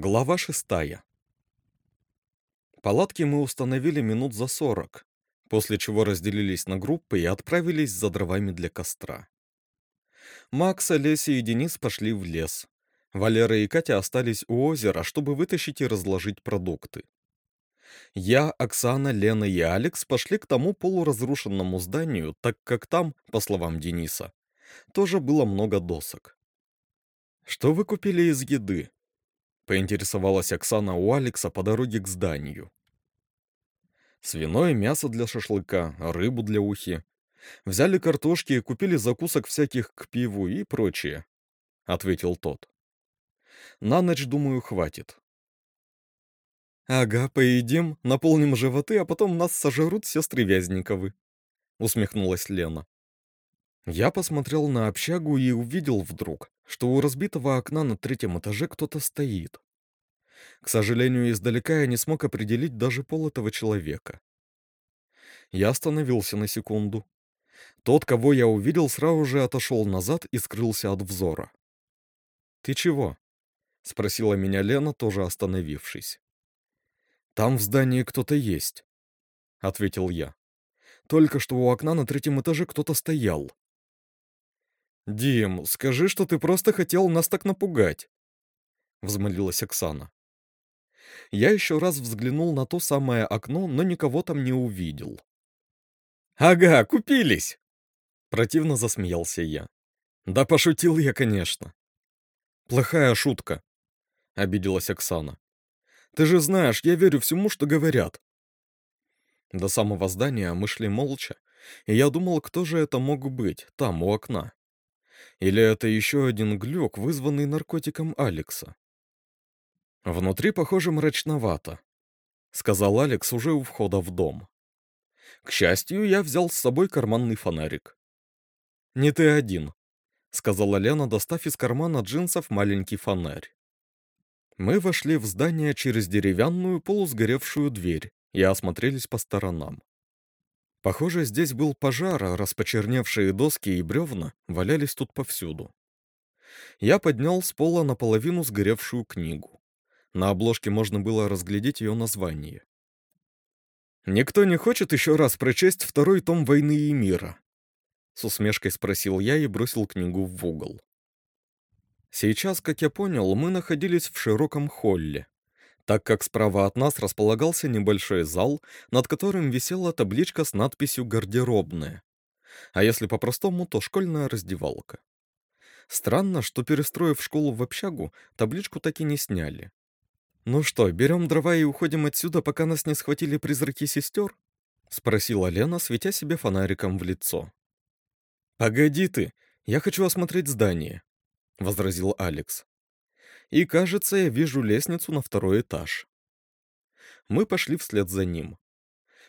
Глава шестая. Палатки мы установили минут за сорок, после чего разделились на группы и отправились за дровами для костра. Макс, Олеся и Денис пошли в лес. Валера и Катя остались у озера, чтобы вытащить и разложить продукты. Я, Оксана, Лена и Алекс пошли к тому полуразрушенному зданию, так как там, по словам Дениса, тоже было много досок. «Что вы купили из еды?» — поинтересовалась Оксана у Алекса по дороге к зданию. Свиное мясо для шашлыка, рыбу для ухи. Взяли картошки, купили закусок всяких к пиву и прочее, — ответил тот. На ночь, думаю, хватит. «Ага, поедим, наполним животы, а потом нас сожрут сестры Вязниковы», — усмехнулась Лена. Я посмотрел на общагу и увидел вдруг, что у разбитого окна на третьем этаже кто-то стоит. К сожалению, издалека я не смог определить даже пол этого человека. Я остановился на секунду. Тот, кого я увидел, сразу же отошел назад и скрылся от взора. «Ты чего?» — спросила меня Лена, тоже остановившись. «Там в здании кто-то есть», — ответил я. «Только что у окна на третьем этаже кто-то стоял». «Дим, скажи, что ты просто хотел нас так напугать», — взмолилась Оксана. Я еще раз взглянул на то самое окно, но никого там не увидел. «Ага, купились!» Противно засмеялся я. «Да пошутил я, конечно». «Плохая шутка», — обиделась Оксана. «Ты же знаешь, я верю всему, что говорят». До самого здания мы шли молча, и я думал, кто же это мог быть, там, у окна. Или это еще один глюк, вызванный наркотиком Алекса? Внутри, похоже, мрачновато, сказал Алекс уже у входа в дом. К счастью, я взял с собой карманный фонарик. Не ты один, сказала Лена, достав из кармана джинсов маленький фонарь. Мы вошли в здание через деревянную полусгоревшую дверь и осмотрелись по сторонам. Похоже, здесь был пожар, а распочерневшие доски и бревна валялись тут повсюду. Я поднял с пола наполовину сгоревшую книгу. На обложке можно было разглядеть ее название. «Никто не хочет еще раз прочесть второй том «Войны и мира»?» С усмешкой спросил я и бросил книгу в угол. Сейчас, как я понял, мы находились в широком холле, так как справа от нас располагался небольшой зал, над которым висела табличка с надписью «Гардеробная». А если по-простому, то школьная раздевалка. Странно, что, перестроив школу в общагу, табличку так и не сняли. «Ну что, берем дрова и уходим отсюда, пока нас не схватили призраки сестер?» — спросила Лена, светя себе фонариком в лицо. «Погоди ты, я хочу осмотреть здание», — возразил Алекс и, кажется, я вижу лестницу на второй этаж. Мы пошли вслед за ним.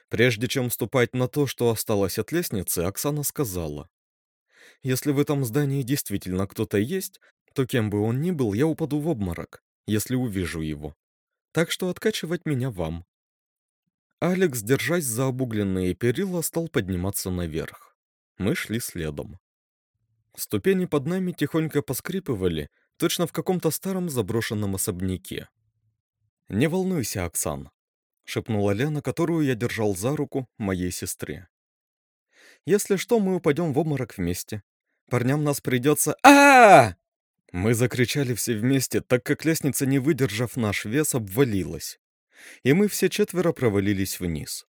Прежде чем ступать на то, что осталось от лестницы, Оксана сказала. «Если в этом здании действительно кто-то есть, то кем бы он ни был, я упаду в обморок, если увижу его. Так что откачивать меня вам». Алекс, держась за обугленные перила, стал подниматься наверх. Мы шли следом. Ступени под нами тихонько поскрипывали, точно в каком-то старом заброшенном особняке. «Не волнуйся, Оксан», — шепнула Лена, которую я держал за руку моей сестре. «Если что, мы упадем в обморок вместе. Парням нас придется... а, Мы закричали все вместе, так как лестница, не выдержав наш вес, обвалилась. И мы все четверо провалились вниз.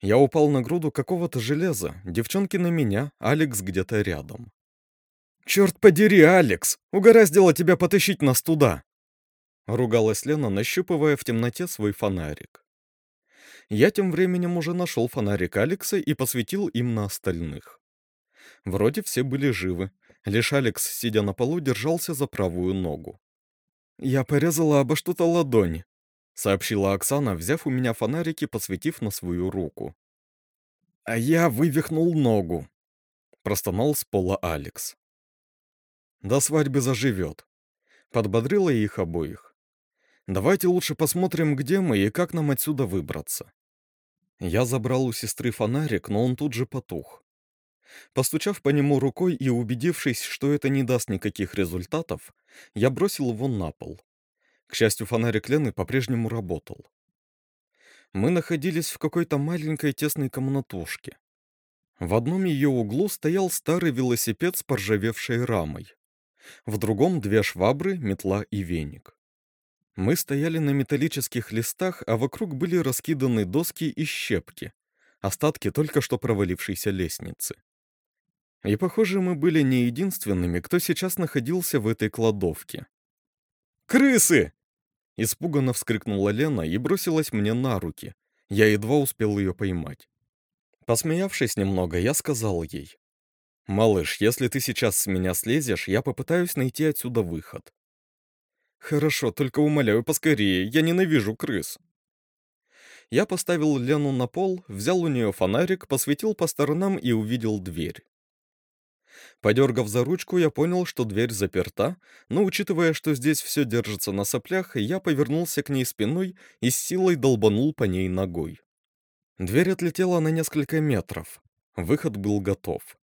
Я упал на груду какого-то железа, девчонки на меня, Алекс где-то рядом. «Черт подери, Алекс! Угораздило тебя потащить нас туда!» Ругалась Лена, нащупывая в темноте свой фонарик. Я тем временем уже нашел фонарик Алекса и посветил им на остальных. Вроде все были живы, лишь Алекс, сидя на полу, держался за правую ногу. «Я порезала обо что-то ладонь», — сообщила Оксана, взяв у меня фонарик и посветив на свою руку. «А я вывихнул ногу», — простонал с пола Алекс. До свадьбы заживет. Подбодрила их обоих. Давайте лучше посмотрим, где мы и как нам отсюда выбраться. Я забрал у сестры фонарик, но он тут же потух. Постучав по нему рукой и убедившись, что это не даст никаких результатов, я бросил его на пол. К счастью, фонарик Лены по-прежнему работал. Мы находились в какой-то маленькой тесной комнатушке. В одном ее углу стоял старый велосипед с поржавевшей рамой. В другом две швабры, метла и веник. Мы стояли на металлических листах, а вокруг были раскиданы доски и щепки, остатки только что провалившейся лестницы. И, похоже, мы были не единственными, кто сейчас находился в этой кладовке. «Крысы!» Испуганно вскрикнула Лена и бросилась мне на руки. Я едва успел ее поймать. Посмеявшись немного, я сказал ей. «Малыш, если ты сейчас с меня слезешь, я попытаюсь найти отсюда выход». «Хорошо, только умоляю поскорее, я ненавижу крыс». Я поставил Лену на пол, взял у нее фонарик, посветил по сторонам и увидел дверь. Подергав за ручку, я понял, что дверь заперта, но учитывая, что здесь все держится на соплях, я повернулся к ней спиной и с силой долбанул по ней ногой. Дверь отлетела на несколько метров. Выход был готов.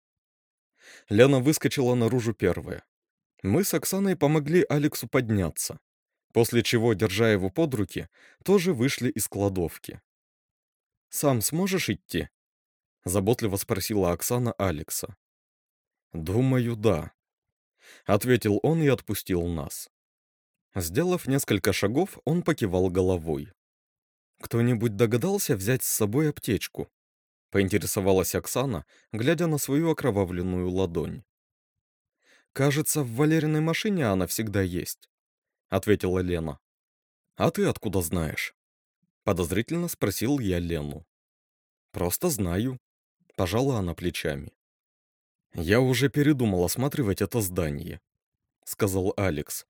Лена выскочила наружу первая. Мы с Оксаной помогли Алексу подняться, после чего, держа его под руки, тоже вышли из кладовки. «Сам сможешь идти?» — заботливо спросила Оксана Алекса. «Думаю, да», — ответил он и отпустил нас. Сделав несколько шагов, он покивал головой. «Кто-нибудь догадался взять с собой аптечку?» — поинтересовалась Оксана, глядя на свою окровавленную ладонь. «Кажется, в Валериной машине она всегда есть», — ответила Лена. «А ты откуда знаешь?» Подозрительно спросил я Лену. «Просто знаю», — пожала она плечами. «Я уже передумал осматривать это здание», — сказал Алекс.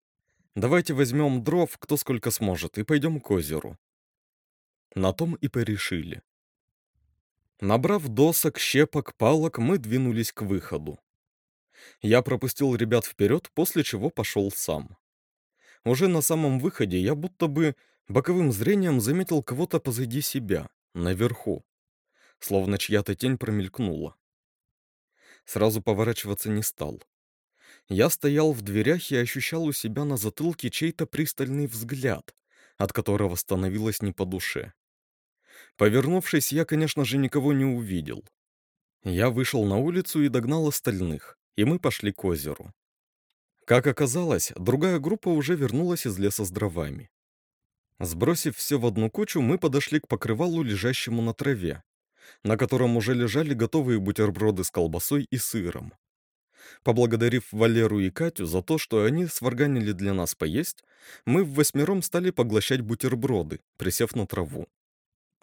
«Давайте возьмем дров, кто сколько сможет, и пойдем к озеру». На том и порешили. Набрав досок, щепок, палок, мы двинулись к выходу. Я пропустил ребят вперед, после чего пошел сам. Уже на самом выходе я будто бы боковым зрением заметил кого-то позади себя, наверху. Словно чья-то тень промелькнула сразу поворачиваться не стал. Я стоял в дверях и ощущал у себя на затылке чей-то пристальный взгляд, от которого становилось не по душе. Повернувшись, я, конечно же, никого не увидел. Я вышел на улицу и догнал остальных, и мы пошли к озеру. Как оказалось, другая группа уже вернулась из леса с дровами. Сбросив все в одну кучу, мы подошли к покрывалу, лежащему на траве, на котором уже лежали готовые бутерброды с колбасой и сыром. Поблагодарив Валеру и Катю за то, что они сварганили для нас поесть, мы в восьмером стали поглощать бутерброды, присев на траву.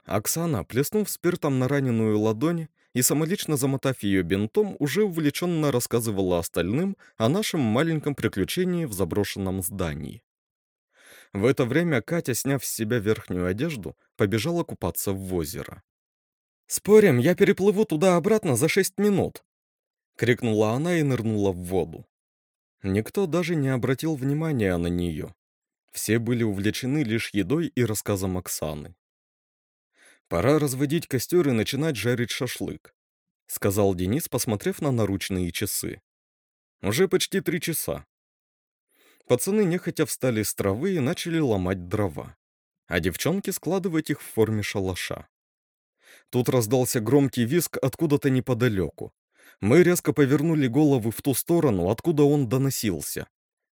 Оксана, плеснув спиртом на раненую ладонь и самолично замотав ее бинтом, уже увлеченно рассказывала остальным о нашем маленьком приключении в заброшенном здании. В это время Катя, сняв с себя верхнюю одежду, побежала купаться в озеро. «Спорим, я переплыву туда-обратно за шесть минут!» — крикнула она и нырнула в воду. Никто даже не обратил внимания на нее. Все были увлечены лишь едой и рассказом Оксаны. «Пора разводить костер и начинать жарить шашлык», — сказал Денис, посмотрев на наручные часы. «Уже почти три часа». Пацаны нехотя встали с травы и начали ломать дрова, а девчонки складывать их в форме шалаша. Тут раздался громкий визг откуда-то неподалеку. Мы резко повернули головы в ту сторону, откуда он доносился.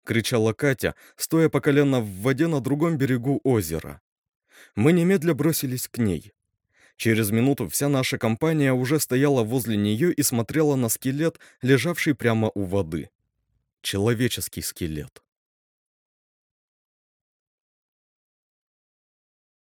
Кричала Катя, стоя по колено в воде на другом берегу озера. Мы немедля бросились к ней. Через минуту вся наша компания уже стояла возле нее и смотрела на скелет, лежавший прямо у воды. Человеческий скелет.